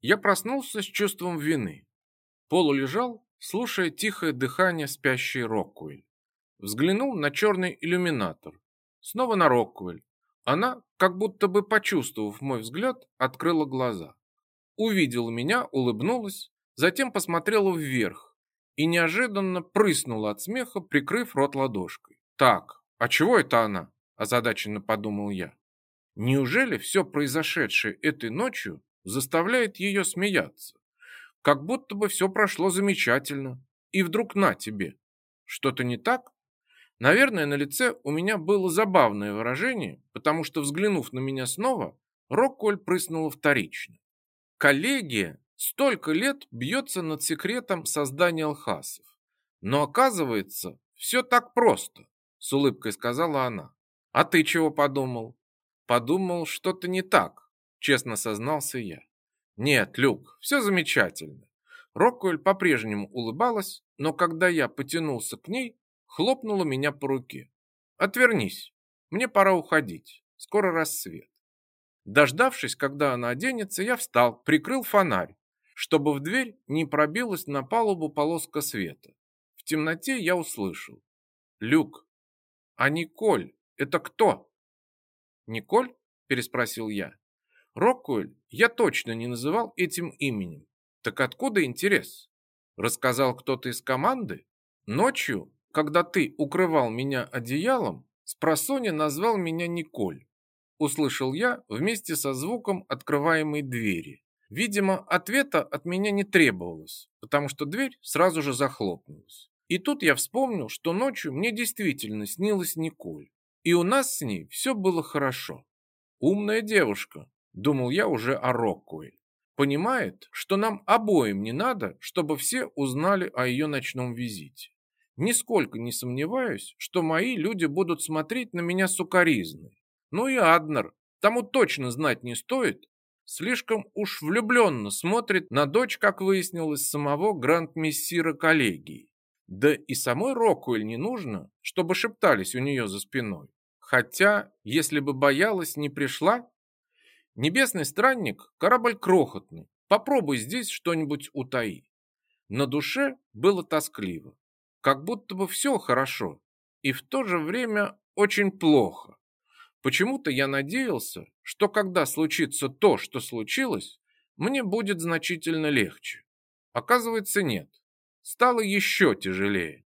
Я проснулся с чувством вины. Полу лежал, слушая тихое дыхание спящей Роккуэль. Взглянул на черный иллюминатор. Снова на Роккуэль. Она, как будто бы почувствовав мой взгляд, открыла глаза. Увидела меня, улыбнулась, затем посмотрела вверх и неожиданно прыснула от смеха, прикрыв рот ладошкой. «Так, а чего это она?» – озадаченно подумал я. «Неужели все произошедшее этой ночью заставляет ее смеяться? Как будто бы все прошло замечательно, и вдруг на тебе. Что-то не так?» Наверное, на лице у меня было забавное выражение, потому что, взглянув на меня снова, Рокколь прыснула вторично. Коллегия столько лет бьется над секретом создания алхасов. Но оказывается, все так просто, с улыбкой сказала она. А ты чего подумал? Подумал, что-то не так, честно сознался я. Нет, Люк, все замечательно. Роккуэль по-прежнему улыбалась, но когда я потянулся к ней, хлопнула меня по руке. Отвернись, мне пора уходить, скоро рассвет. Дождавшись, когда она оденется, я встал, прикрыл фонарь, чтобы в дверь не пробилась на палубу полоска света. В темноте я услышал. «Люк, а Николь — это кто?» «Николь?» – переспросил я. «Роккуэль я точно не называл этим именем. Так откуда интерес? Рассказал кто-то из команды? Ночью, когда ты укрывал меня одеялом, спросонья назвал меня Николь услышал я вместе со звуком открываемой двери. Видимо, ответа от меня не требовалось, потому что дверь сразу же захлопнулась. И тут я вспомнил, что ночью мне действительно снилась Николь. И у нас с ней все было хорошо. Умная девушка, думал я уже о Роккуэль. Понимает, что нам обоим не надо, чтобы все узнали о ее ночном визите. Нисколько не сомневаюсь, что мои люди будут смотреть на меня сукоризной ну и Аднер, тому точно знать не стоит. Слишком уж влюбленно смотрит на дочь, как выяснилось, самого гранд-мессира коллегии. Да и самой Рокуэль не нужно, чтобы шептались у нее за спиной. Хотя, если бы боялась, не пришла. Небесный странник – корабль крохотный. Попробуй здесь что-нибудь утаи. На душе было тоскливо. Как будто бы все хорошо. И в то же время очень плохо. Почему-то я надеялся, что когда случится то, что случилось, мне будет значительно легче. Оказывается, нет. Стало еще тяжелее.